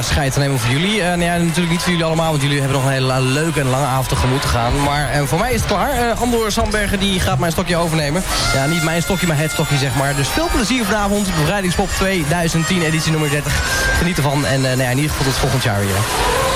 afscheid te nemen voor jullie. Uh, nou ja, natuurlijk niet voor jullie allemaal, want jullie hebben nog een hele leuke en lange avond tegemoet te gaan. Maar uh, voor mij is het klaar. Uh, Andor Sandbergen die gaat mijn stokje overnemen. Ja, niet mijn stokje, maar het stokje zeg maar. Dus veel plezier vanavond. Bevrijdingspop 2010, editie nummer 30. Geniet ervan en nou ja, in ieder geval tot volgend jaar weer.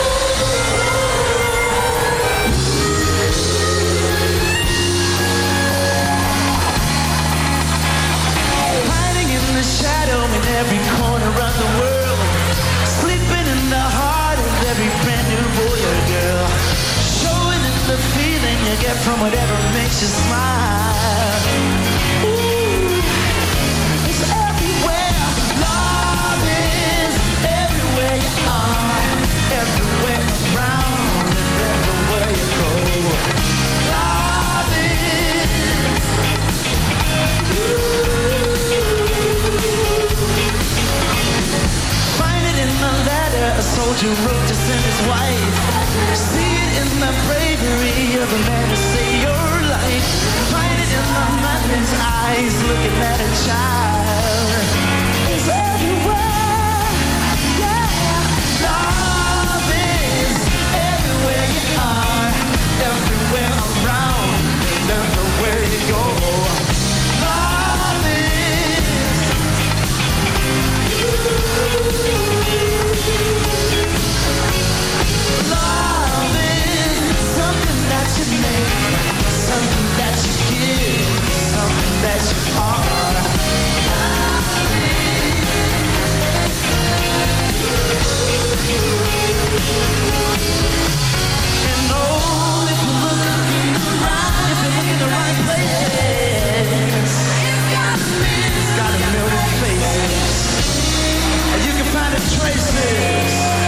Whatever makes you smile. It's everywhere. Love is everywhere you are. Everywhere around and everywhere you go. Love is. Find it in the letter a soldier wrote to send his wife. See it in the bravery of a man eyes looking at a child. Traces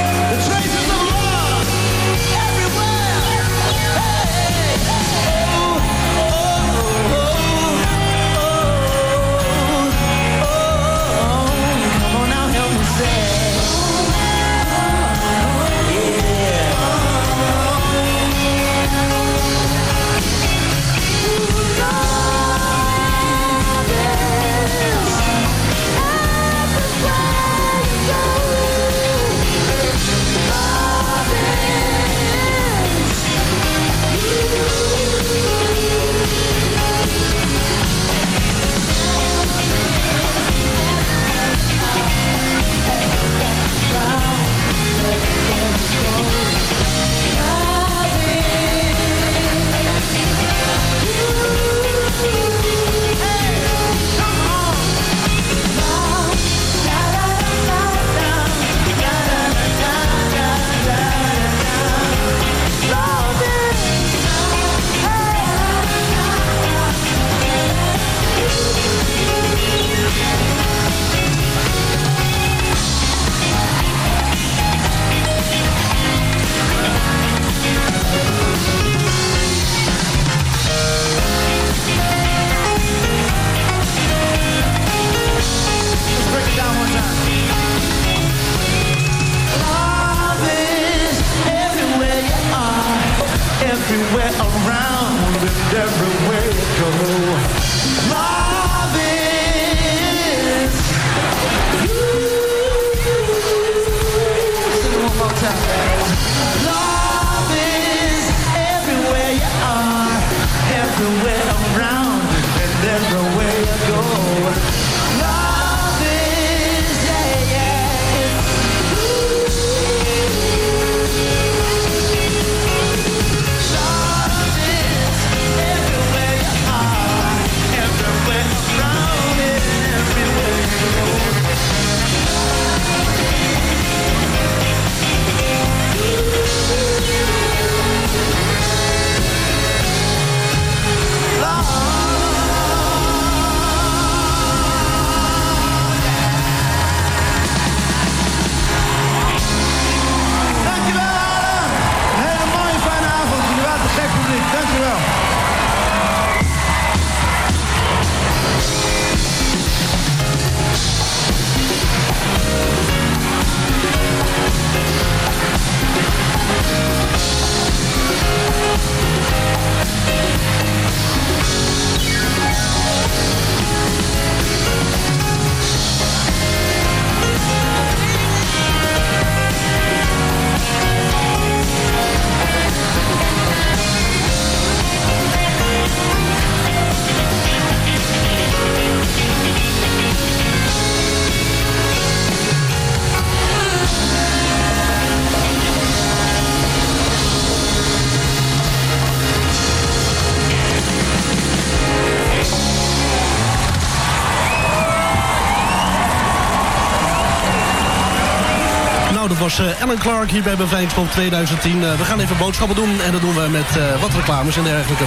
uh, Alan Clark hier bij Bevrijdingspop 2010. Uh, we gaan even boodschappen doen en dat doen we met uh, wat reclames en dergelijke.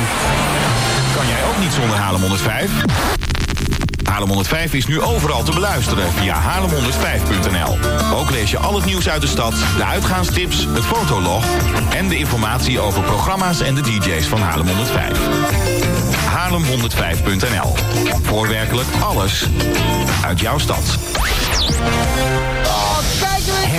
Kan jij ook niet zonder Haarlem 105? Haarlem 105 is nu overal te beluisteren via haarlem105.nl. Ook lees je al het nieuws uit de stad, de uitgaanstips, het fotolog... en de informatie over programma's en de DJ's van Haarlem 105. Haarlem105.nl. Voor werkelijk alles uit jouw stad.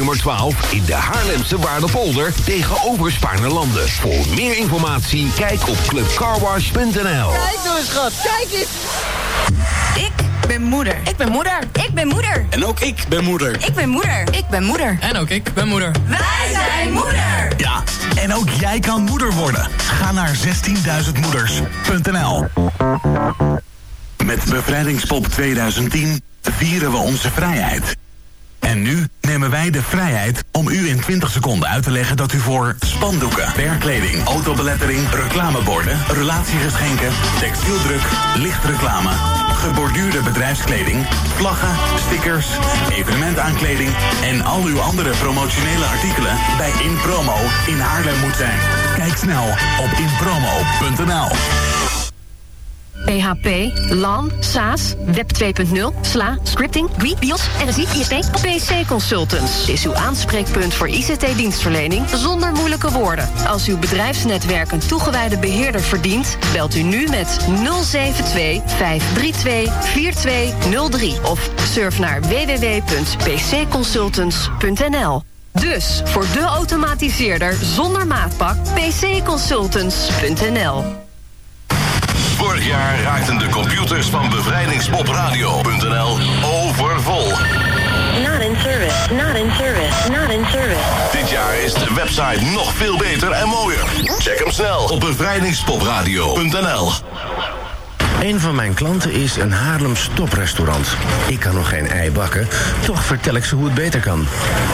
nummer 12 in de Haarlemse Waardepolder tegenover Spaarnerlanden. Voor meer informatie kijk op clubcarwash.nl. Kijk nou eens, schat, kijk eens. Ik ben moeder. Ik ben moeder. Ik ben moeder. En ook ik ben moeder. Ik ben moeder. Ik ben moeder. En ook ik ben moeder. Wij zijn moeder. Ja, en ook jij kan moeder worden. Ga naar 16.000moeders.nl Met Bevrijdingspop 2010 vieren we onze vrijheid. En nu nemen wij de vrijheid om u in 20 seconden uit te leggen dat u voor spandoeken, werkkleding, autobelettering, reclameborden, relatiegeschenken, textieldruk, lichtreclame, geborduurde bedrijfskleding, vlaggen, stickers, evenementaankleding en al uw andere promotionele artikelen bij InPromo in Haarlem moet zijn. Kijk snel op inpromo.nl. PHP, LAN, SaaS, Web 2.0, SLA, Scripting, GUI, BIOS, RSI, ISP PC Consultants is uw aanspreekpunt voor ICT-dienstverlening zonder moeilijke woorden. Als uw bedrijfsnetwerk een toegewijde beheerder verdient, belt u nu met 072 532 4203 of surf naar www.pcconsultants.nl. Dus voor de automatiseerder zonder maatpak pcconsultants.nl. Vorig jaar raakten de computers van bevrijdingspopradio.nl overvol. Not in service, not in service, not in service. Dit jaar is de website nog veel beter en mooier. Check hem snel op bevrijdingspopradio.nl. Een van mijn klanten is een Haarlems toprestaurant. Ik kan nog geen ei bakken, toch vertel ik ze hoe het beter kan.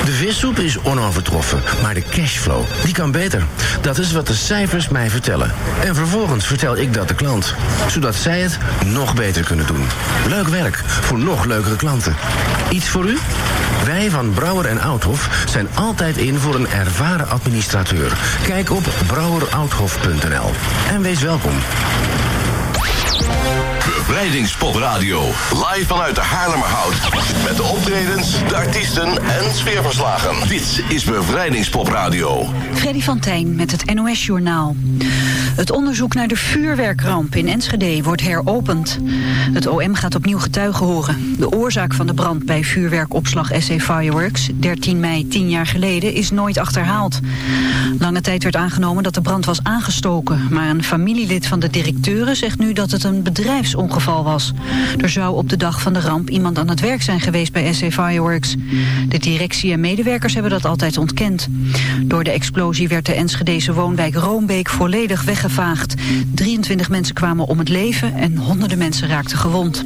De vissoep is onovertroffen, maar de cashflow, die kan beter. Dat is wat de cijfers mij vertellen. En vervolgens vertel ik dat de klant, zodat zij het nog beter kunnen doen. Leuk werk voor nog leukere klanten. Iets voor u? Wij van Brouwer en Outhof zijn altijd in voor een ervaren administrateur. Kijk op brouwerouthof.nl en wees welkom. Bevrijdingspop Radio. Live vanuit de Haarlemmerhout. Met de optredens, de artiesten en sfeerverslagen. Dit is Bevrijdingspop Radio. Freddy van Tijn met het NOS-journaal. Het onderzoek naar de vuurwerkramp in Enschede wordt heropend. Het OM gaat opnieuw getuigen horen. De oorzaak van de brand bij vuurwerkopslag SC Fireworks... 13 mei 10 jaar geleden is nooit achterhaald. Lange tijd werd aangenomen dat de brand was aangestoken... maar een familielid van de directeuren zegt nu dat het een was. Er zou op de dag van de ramp iemand aan het werk zijn geweest bij SC Fireworks. De directie en medewerkers hebben dat altijd ontkend. Door de explosie werd de Enschedese woonwijk Roombeek volledig weggevaagd. 23 mensen kwamen om het leven en honderden mensen raakten gewond.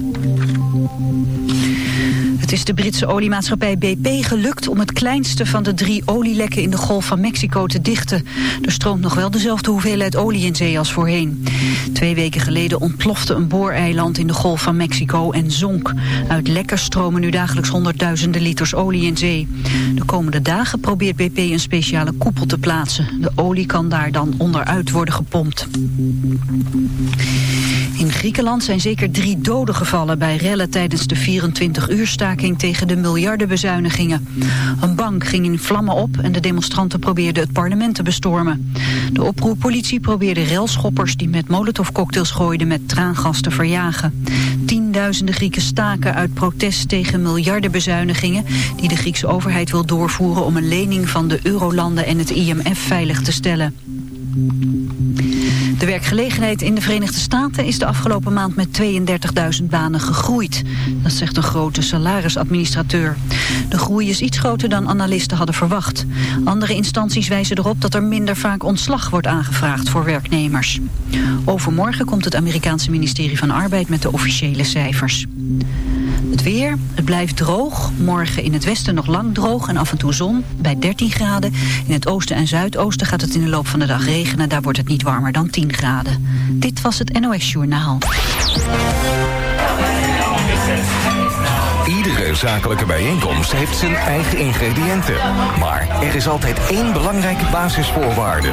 Het is de Britse oliemaatschappij BP gelukt om het kleinste van de drie olielekken in de Golf van Mexico te dichten. Er stroomt nog wel dezelfde hoeveelheid olie in zee als voorheen. Twee weken geleden ontplofte een booreiland in de Golf van Mexico en zonk. Uit lekken stromen nu dagelijks honderdduizenden liters olie in zee. De komende dagen probeert BP een speciale koepel te plaatsen. De olie kan daar dan onderuit worden gepompt. Griekenland zijn zeker drie doden gevallen bij rellen tijdens de 24-uur-staking tegen de miljardenbezuinigingen. Een bank ging in vlammen op en de demonstranten probeerden het parlement te bestormen. De oproerpolitie probeerde relschoppers die met molotovcocktails gooiden met traangas te verjagen. Tienduizenden Grieken staken uit protest tegen miljardenbezuinigingen die de Griekse overheid wil doorvoeren om een lening van de eurolanden en het IMF veilig te stellen. Werkgelegenheid in de Verenigde Staten is de afgelopen maand met 32.000 banen gegroeid. Dat zegt een grote salarisadministrateur. De groei is iets groter dan analisten hadden verwacht. Andere instanties wijzen erop dat er minder vaak ontslag wordt aangevraagd voor werknemers. Overmorgen komt het Amerikaanse ministerie van Arbeid met de officiële cijfers. Het weer, het blijft droog. Morgen in het westen nog lang droog en af en toe zon bij 13 graden. In het oosten en zuidoosten gaat het in de loop van de dag regenen. Daar wordt het niet warmer dan 10 graden. Dit was het NOS Journaal. Iedere zakelijke bijeenkomst heeft zijn eigen ingrediënten. Maar er is altijd één belangrijke basisvoorwaarde.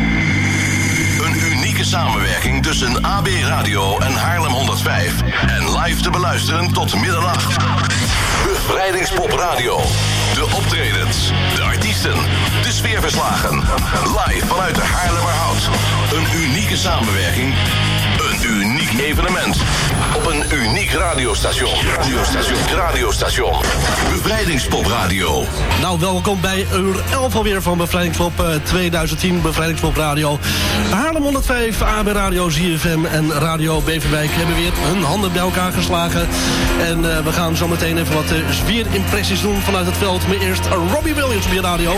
Een unieke samenwerking tussen AB Radio en Haarlem 105. En live te beluisteren tot middernacht. Bevrijdingspop Radio. De optredens, de artiesten, de sfeerverslagen. Live vanuit de Haarlemmerhout. Een unieke samenwerking. Een uniek evenement. Op een uniek radiostation. Radiostation. Radiostation. Bevrijdingspop Radio. Nou, welkom bij uur 11 alweer van Bevrijdingspop eh, 2010. Bevrijdingspop Radio. Haarlem 105, AB Radio, ZFM en Radio Beverwijk hebben weer hun handen bij elkaar geslagen. En eh, we gaan zo meteen even wat uh, sfeerimpressies doen vanuit het veld. Maar eerst Robbie Williams op je radio.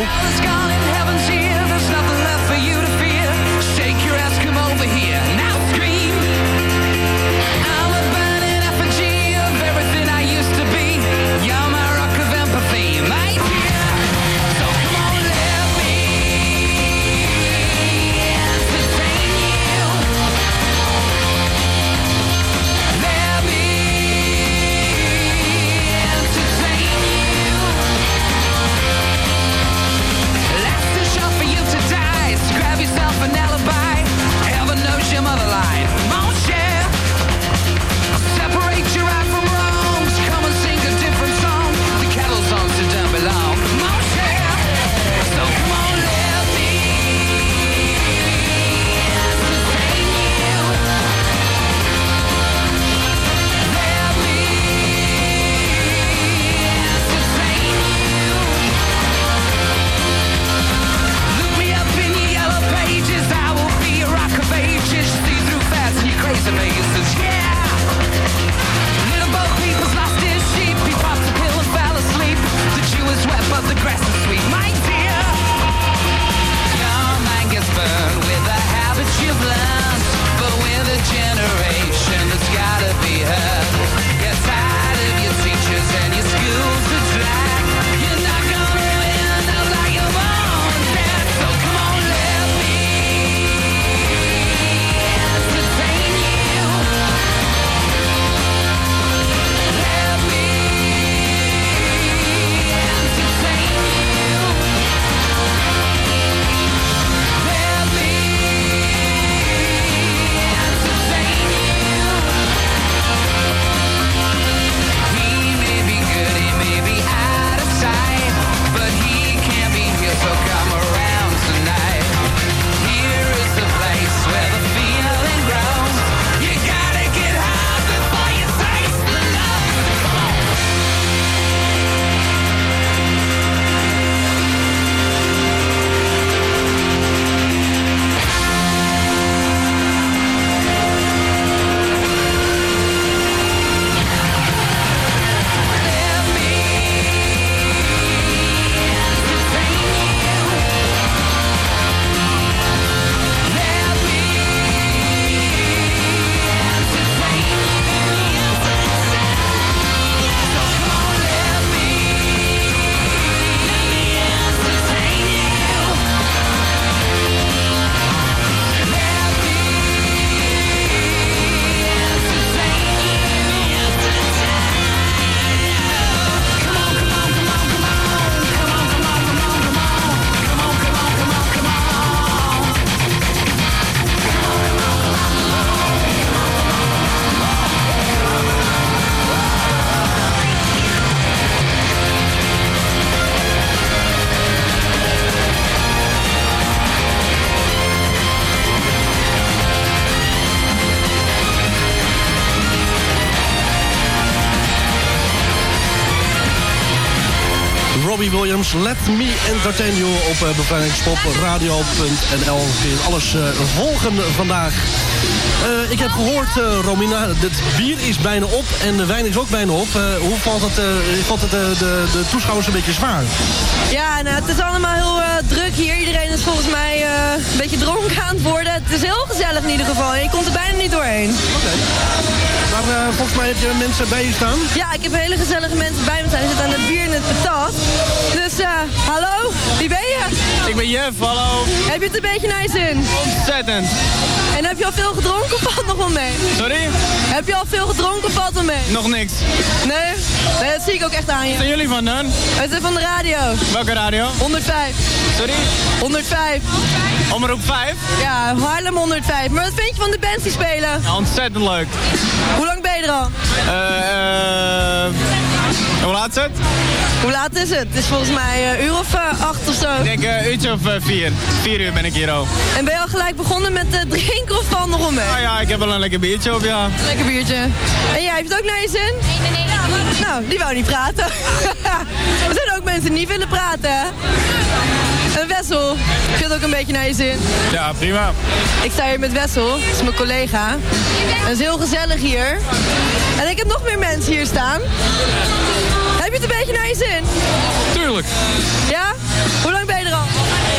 Let me entertain you op uh, bevrijdingspop.radio.nl. Kun je alles uh, volgen vandaag. Uh, ik heb gehoord, uh, Romina, het bier is bijna op en de wijn is ook bijna op. Hoe valt het, valt het de, de toeschouwers een beetje zwaar? Ja, nou, het is allemaal heel druk hier. Iedereen is volgens mij een beetje dronken aan het worden. Het is heel gezellig in ieder geval. Je komt er bijna niet doorheen. Oké. Okay. Maar volgens mij heb je mensen bij je staan? Ja, ik heb hele gezellige mensen bij me staan. Die zitten aan het bier en het patat. Dus, hallo, wie ben je? Ik ben Jeff, hallo. Heb je het een beetje naar je zin? Ontzettend. En heb je al veel gedronken of valt nog wel mee? Sorry? Heb je al veel gedronken of valt er mee? Nog niks. Nee? Nee, dat zie ik ook echt aan je. Wat zijn jullie van dan? We zijn van de radio. Welke radio? 105. Sorry? 105. Omroep 5? Ja, Harlem 105. Maar wat vind je van de bands die spelen? Ja, ontzettend leuk. Hoe lang ben je er al? Eh, uh, hoe laat is het? Hoe laat is het? Het is volgens mij een uur of uh, acht of zo. Ik denk een uh, uurtje of vier. Vier uur ben ik hier al. En ben je al gelijk begonnen met drinken of valt nog mee? Nou ja, ik heb wel een lekker biertje op, ja. Lekker biertje. En jij, hebt het ook naar je zin? Nee, nee, nee. Ja, nou, die wou niet praten. er zijn ook mensen die niet willen praten, hè? En Wessel, het ook een beetje naar je zin? Ja, prima. Ik sta hier met Wessel, dat is mijn collega. En het is heel gezellig hier. En ik heb nog meer mensen hier staan. Heb je het een beetje naar je zin? Tuurlijk. Ja? Hoe lang ben je er al?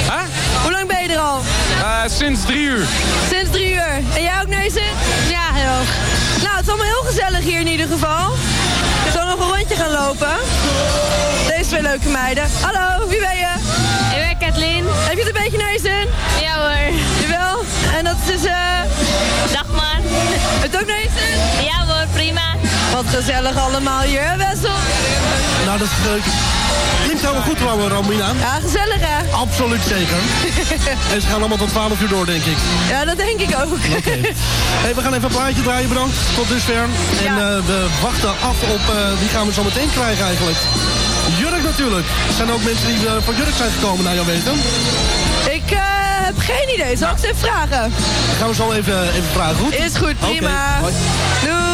Huh? Hoe lang ben je er al? Uh, sinds drie uur. Sinds drie uur. En jij ook naar je zin? Ja, heel hoog. Nou, het is allemaal heel gezellig hier in ieder geval. Zullen we nog een rondje gaan lopen? Deze twee leuke meiden. Hallo, wie ben je? Ik ben Kathleen. Heb je het een beetje naar je zin? Ja hoor. Jawel? En dat is... eh. Dag man. Het ook naar je zin? Ja hoor, prima. Wat gezellig allemaal hier, Wessel? Nou, dat uh, klinkt helemaal goed trouwens, Romina. Ja, gezellig hè? Absoluut zeker. en ze gaan allemaal tot 12 uur door, denk ik. Ja, dat denk ik ook. Oké. Okay. Hey, we gaan even een plaatje draaien, bedankt. Tot dusver. En ja. uh, we wachten af op... Uh, wie gaan we zo meteen krijgen eigenlijk? Jurk natuurlijk. Zijn er ook mensen die voor Jurk zijn gekomen, naar jou weten? Ik heb geen idee. Zal ik ze even vragen? Dan gaan we zo even, even vragen, goed? Is goed, prima. Okay. Doeg.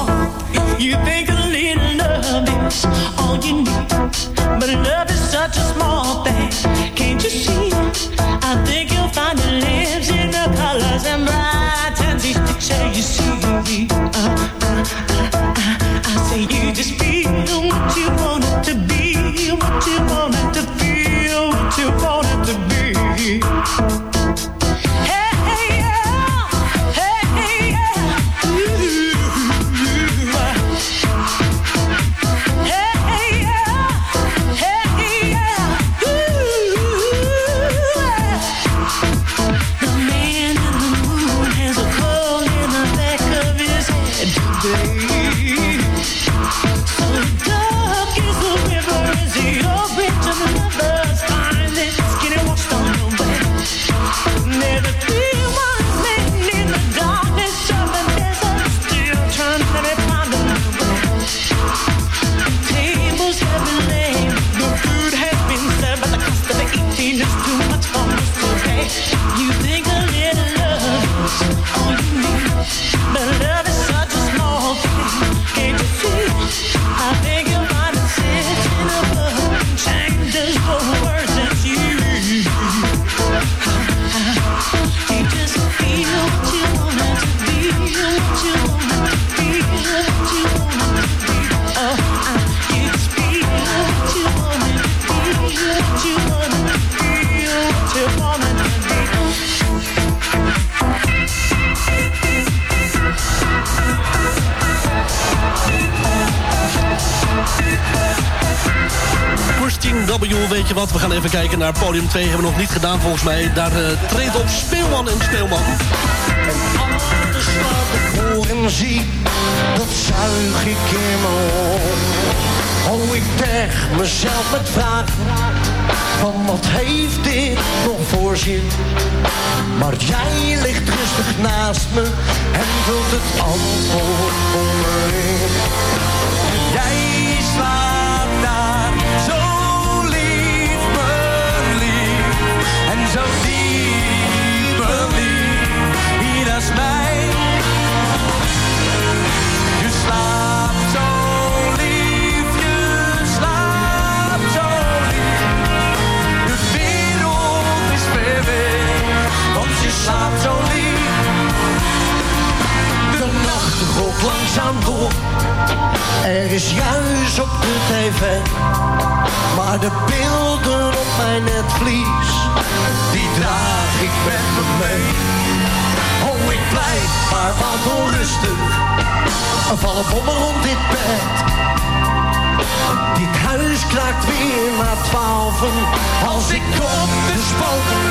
Imagine we gaan even kijken naar podium 2. Hebben we nog niet gedaan volgens mij. Daar uh, treedt op Speelman en Speelman. En alles wat ik hoor en zie, dat zuig ik in op. Oh, ik terg mezelf met vragen van wat heeft dit nog voor zin? Maar jij ligt rustig naast me en vult het antwoord voor me in. Jij slaapt rolt langzaam door, er is juist op de tv. Maar de beelden op mijn netvlies, die draag ik met me mee. Oh, ik blijf maar wat onrustig, er vallen bommen rond dit bed. Dit huis kraakt weer na twaalfen als ik op de spoken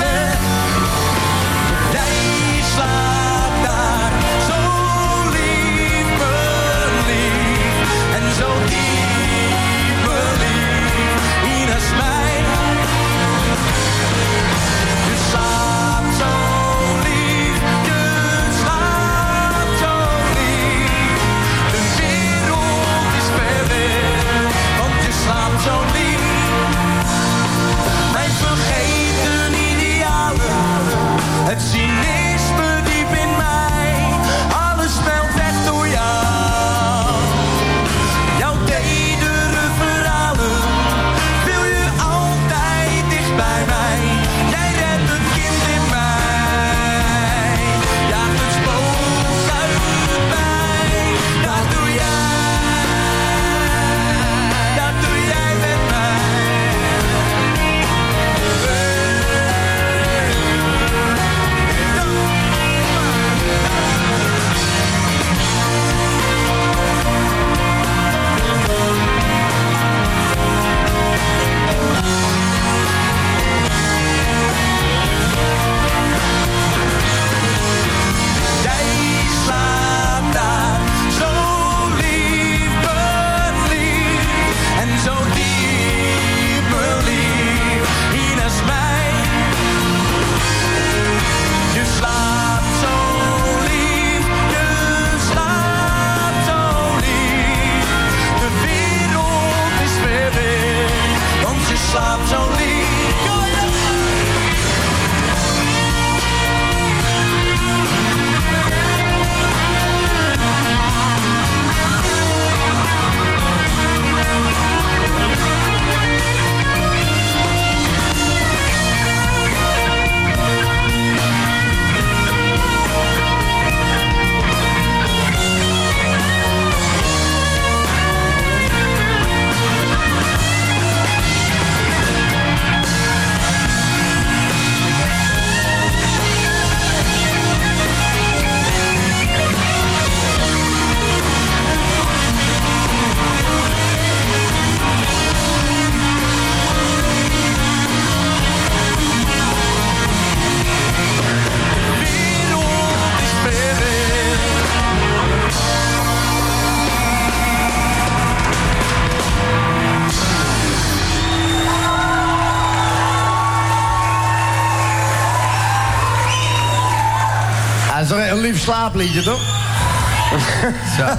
toch?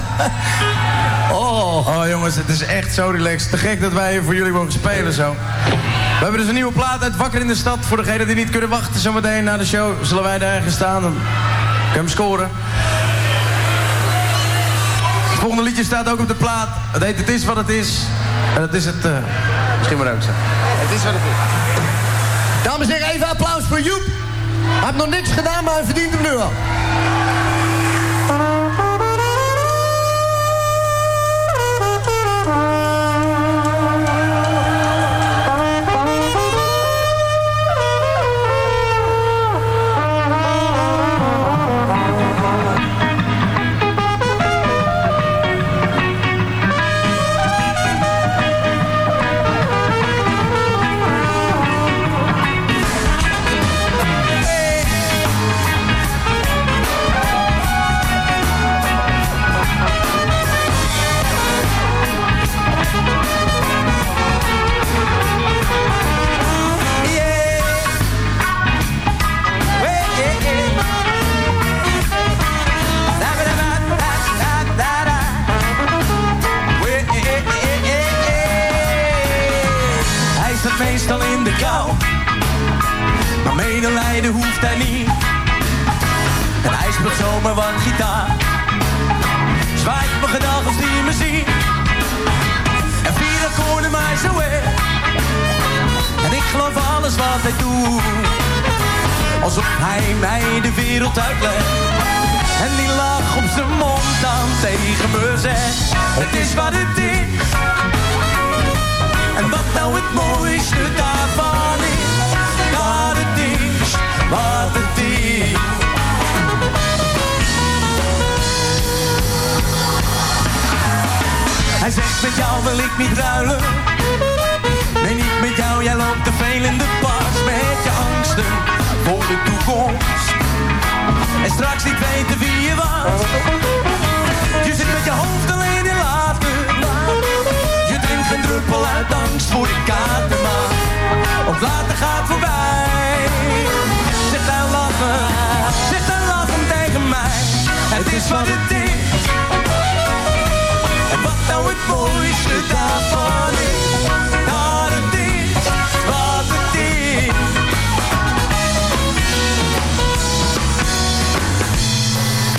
Oh. oh jongens, het is echt zo relaxed. Te gek dat wij hier voor jullie mogen spelen zo. We hebben dus een nieuwe plaat uit Wakker in de Stad. Voor degenen die niet kunnen wachten zometeen na de show... zullen wij daar ergens staan. Dan kun je hem scoren. Het volgende liedje staat ook op de plaat. Het heet Het is wat het is. En dat is het... eh, misschien maar ook zo. Het is wat het is. Dames en heren, even applaus voor Joep. Hij heeft nog niks gedaan, maar hij verdient hem nu al.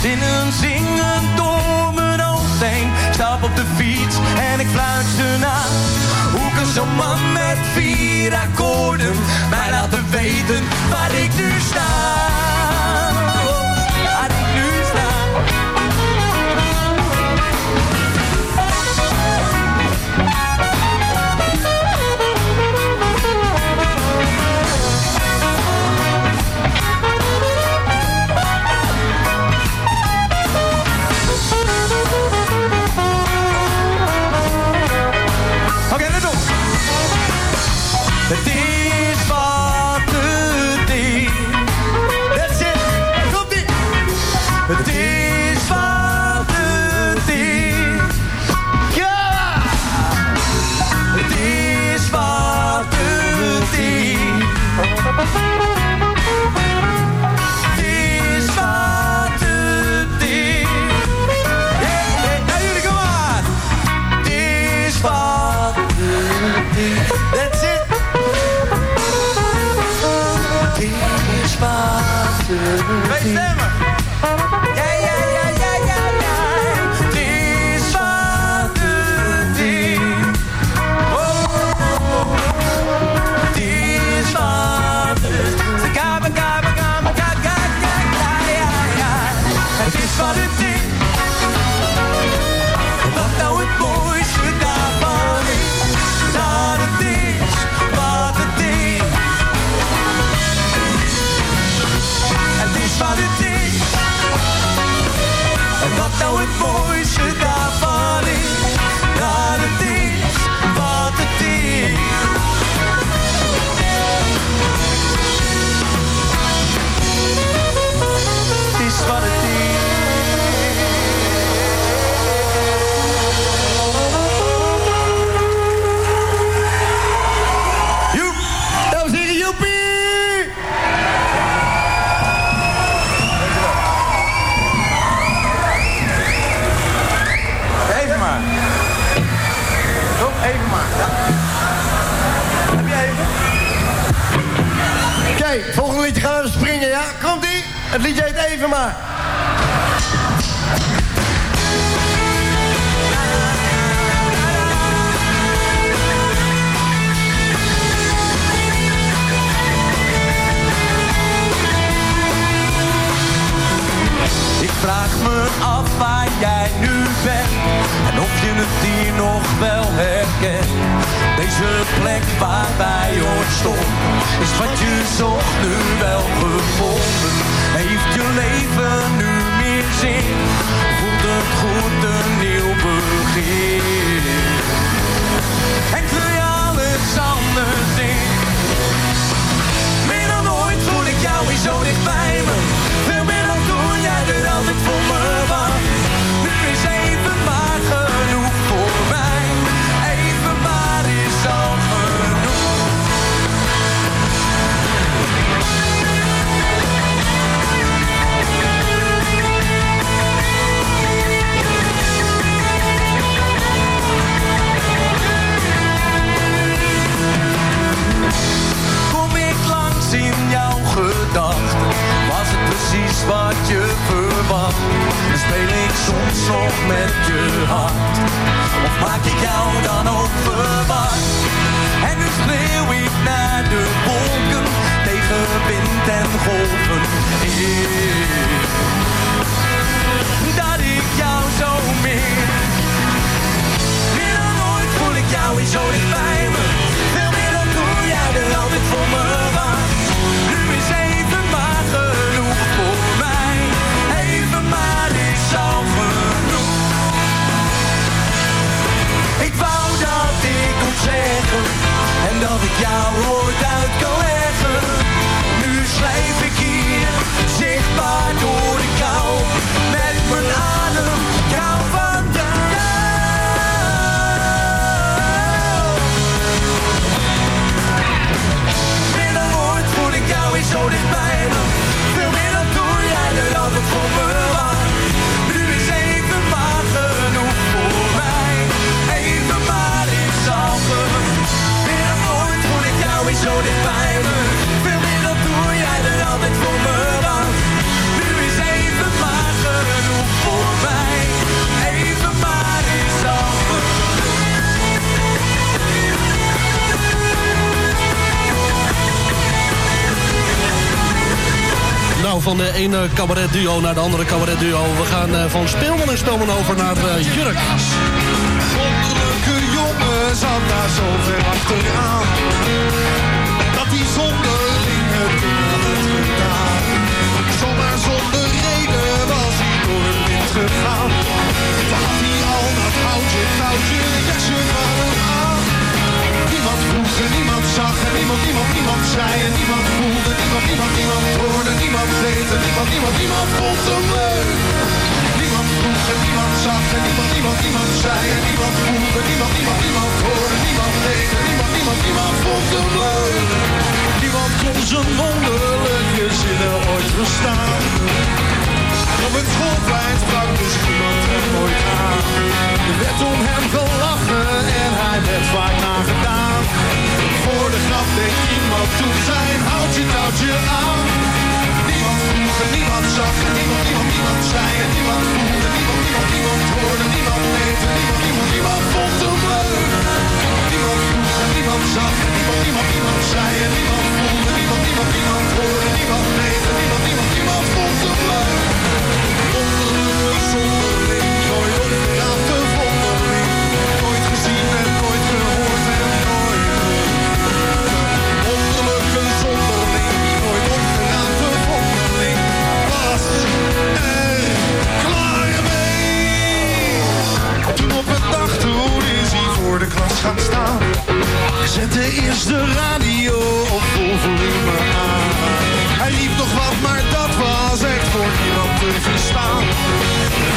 Zinnen zingen door mijn hoofd. Stap op de fiets en ik fluit ze na. Hoe kan zo'n man met vier akkoorden mij laten weten waar ik nu sta? En speel ik soms nog met je hart? Of maak ik jou dan ook verbaasd? En nu schreeuw ik naar de wolken, tegen wind en golven. En dat ik Nou, van de ene cabaretduo naar de andere cabaretduo. We gaan eh, van Speelman en Spelman over naar eh, Jurk. Wonderlijke jongen zat daar zo ver achteraan. Dat die zonderling het ding had gedaan. Zomaar zonder reden was hij door het wind gegaan. Had hij al dat houtje, touwtje, jasje hem aan. Niemand vroeg en niemand zag en niemand, niemand, niemand zei en niemand voelde. Niemand, niemand, niemand niemand, niemand, niemand vond hem leuk. Niemand vroeg en niemand zag en niemand, niemand, niemand zei en niemand voelde. Niemand, niemand, niemand hoorde, niemand deed en niemand, niemand, niemand vond hem leuk. Niemand kon zijn wonderlijke zinnen ooit verstaan. Op het schoolplein sprak dus niemand hem nooit aan. Er werd om hem gelachen en hij werd vaak nagedaan. Voor de grap deed iemand toen zijn houtje touwtje aan. Niemand zag en niemand, niemand, niemand zei en niemand voelde. Niemand, niemand, niemand hoorde, niemand en niemand, niemand, niemand vond hem leuk. Niemand vroeg niemand zag niemand, niemand, niemand zei niemand voelde. Niemand, niemand, niemand hoorde, niemand deed en niemand, niemand, niemand vond hem leuk. Gaan staan. Eerst de radio op vol volume aan. Hij liep nog wat, maar dat was echt voor niemand te verstaan.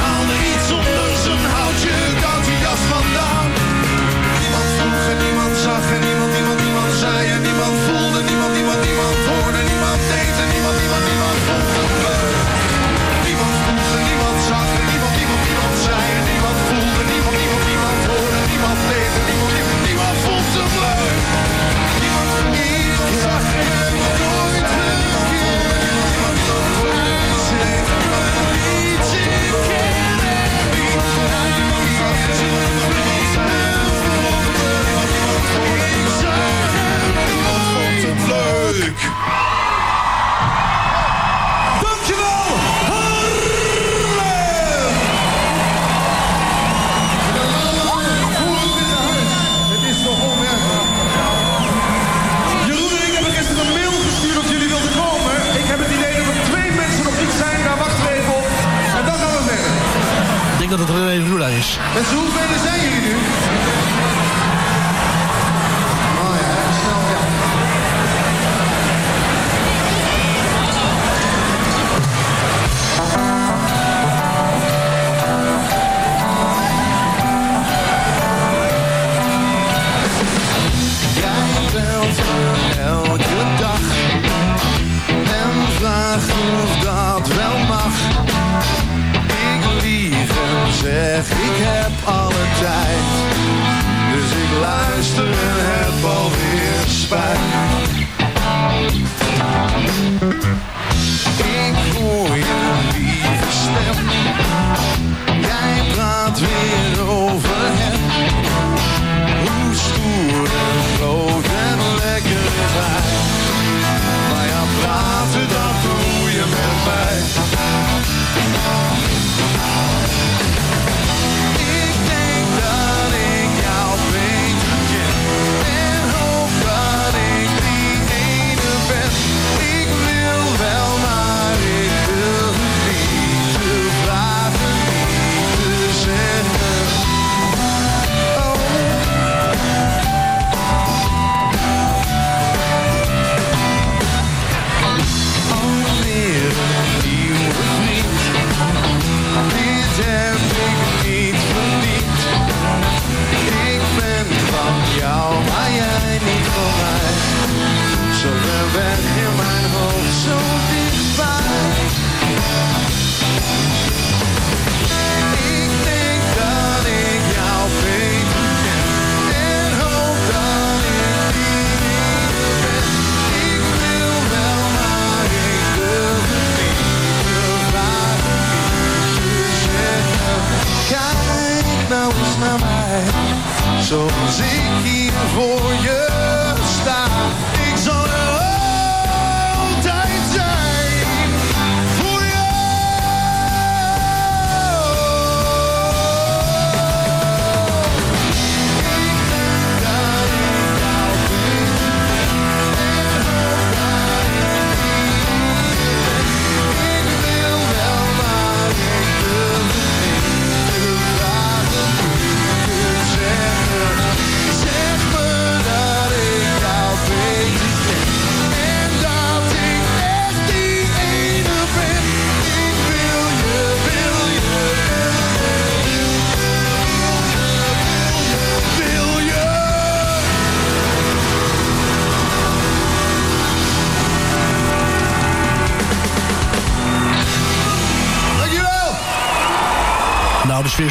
Haalde iets onder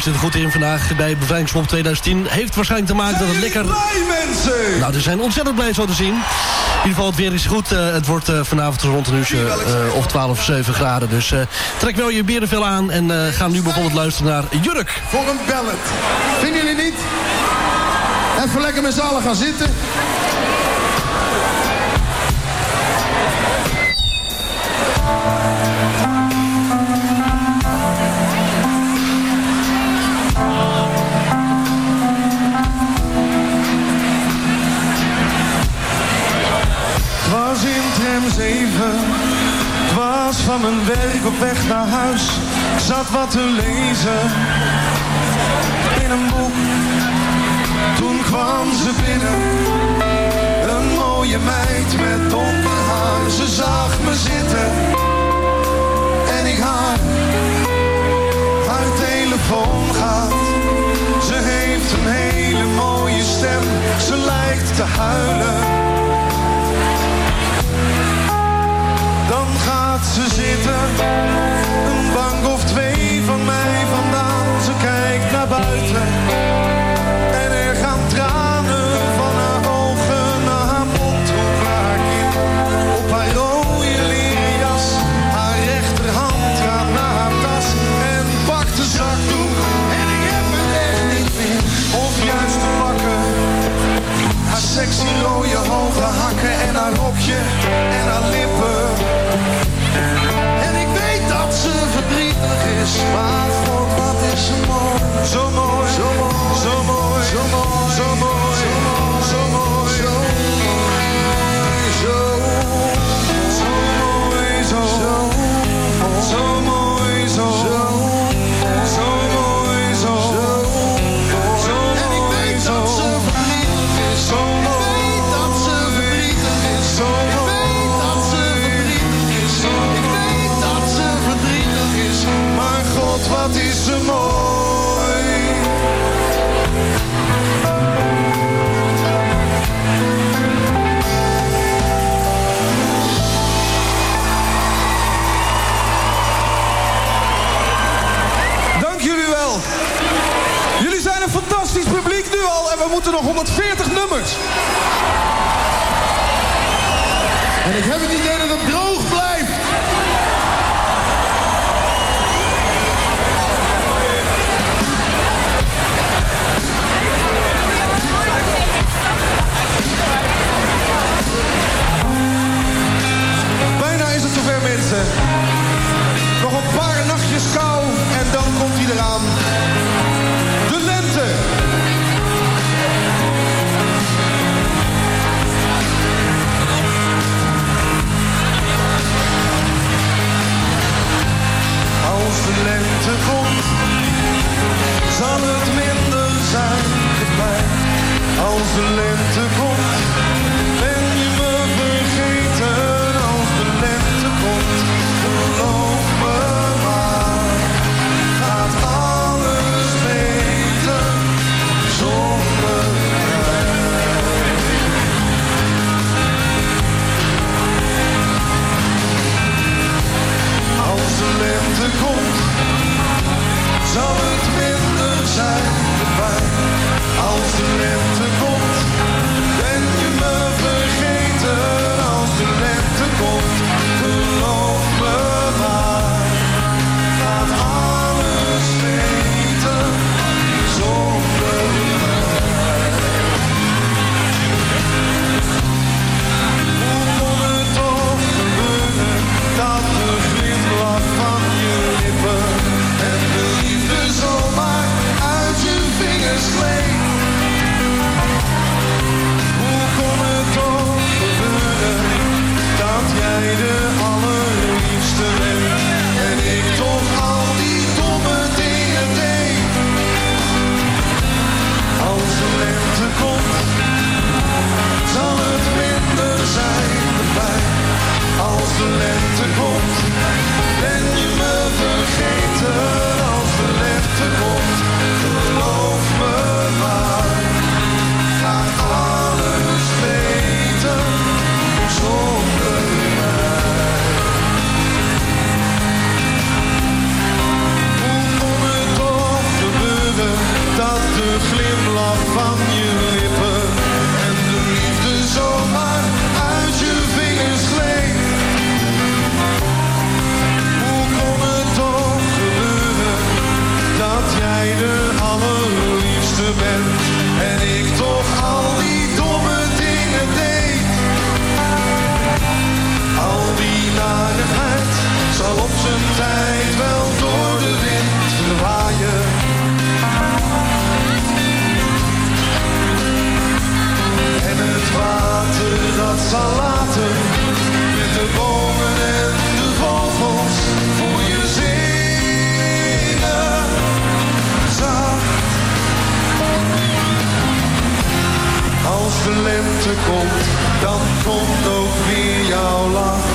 zit er goed in vandaag bij Bevrijdingspop 2010. Heeft waarschijnlijk te maken dat het lekker... blij, mensen? Nou, die zijn ontzettend blij zo te zien. In ieder geval, het weer is goed. Eh, het wordt eh, vanavond rond een uurtje eh, of 12 of 7 graden. Dus trek wel je berenvel aan en ga nu bijvoorbeeld luisteren naar Jurk. Voor een ballad. Vinden jullie niet? Even lekker met z'n allen gaan zitten. M7. Was van mijn werk op weg naar huis. Zat wat te lezen in een boek. Toen kwam ze binnen. Een mooie meid met donker haar. Ze zag me zitten. En ik haar. Haar telefoon gaat. Ze heeft een hele mooie stem. Ze lijkt te huilen Dan gaat ze zitten, een bank of twee van mij vandaan. Ze kijkt naar buiten en er gaan tranen van haar ogen naar haar mond. Hoe vaak in op haar rode leren jas, haar rechterhand gaat naar haar tas en pakt de zakdoek. En ik heb het echt niet meer, of juist te pakken. Haar sexy rode hoge hakken en haar rokje de lente komt, dan komt ook weer jouw lach.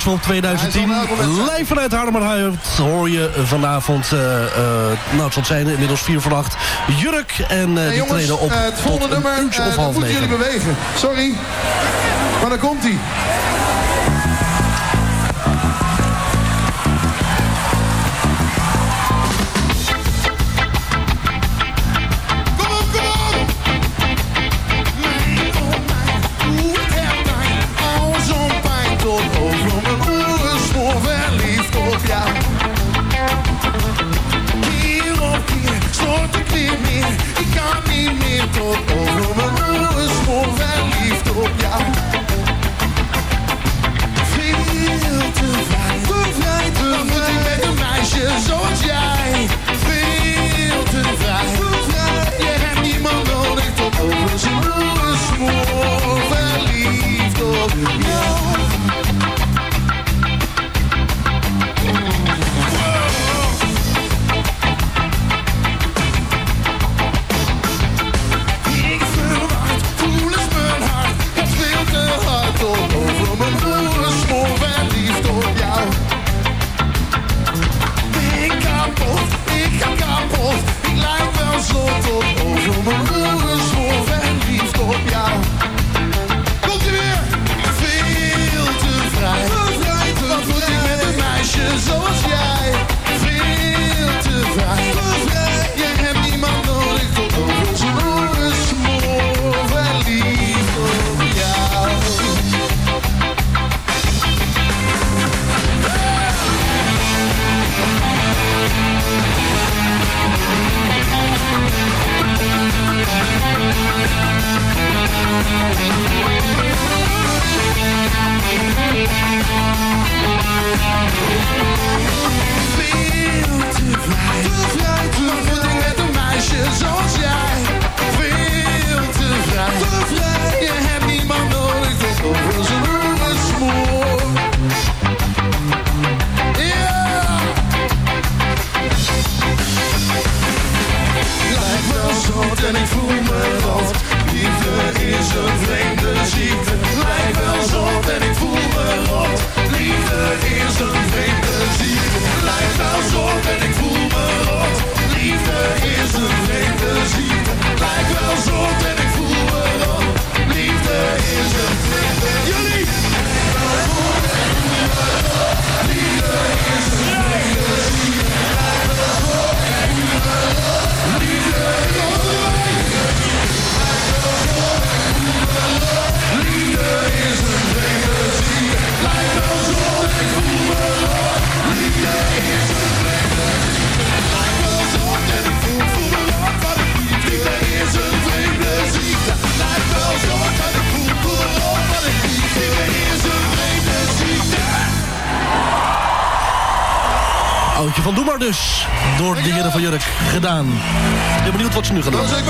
van 2010. Live vanuit Hardermerhuid hoor je vanavond, uh, uh, nou het zijn inmiddels 4 voor 8, Jurk. En uh, die treden op het volgende nummer, of jullie bewegen. Sorry. Maar daar komt hij. Nu gaan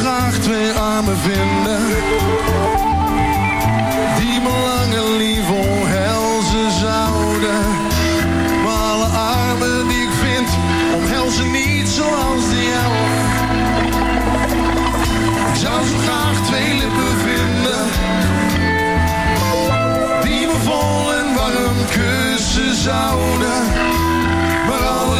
graag twee armen vinden. Die me lang en lief omhelzen zouden. Maar alle armen die ik vind omhelzen niet zoals de jouwe Ik zou zo graag twee lippen vinden. Die me vol en warm kussen zouden. Maar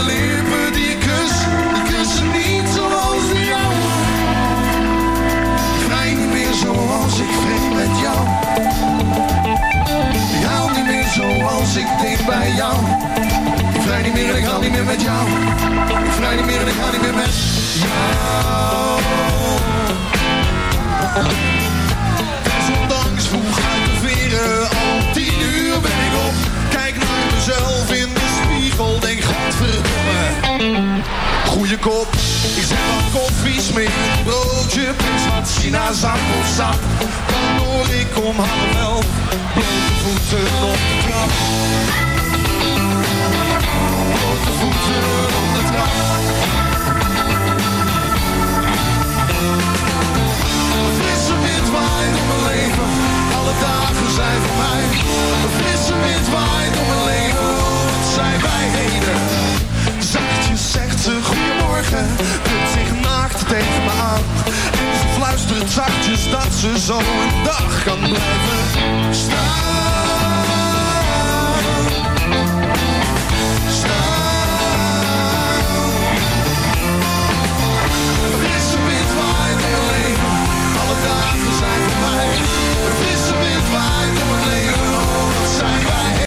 zoals ik dicht bij jou. Ik vrij niet meer en ik hou niet meer met jou. Ik vrij niet meer en ik hou niet meer met jou. Desondanks vroeg uit de veren, al tien uur ben ik op. Kijk naar mezelf in de spiegel, denk godverdomme. Goeie kop, ik zet wat koffie, smeer een broodje, prins wat sinaasappelsap. Dan hoor ik om half elf, blote voeten op de trap. Blote voeten op de trap. Een frisse wind waait door mijn leven, alle dagen zijn voor mij. Een frisse wind waait door mijn leven, zijn wij heden. Drukt zich naakt tegen me aan. En ze fluistert zachtjes dat ze zo een dag kan blijven staan.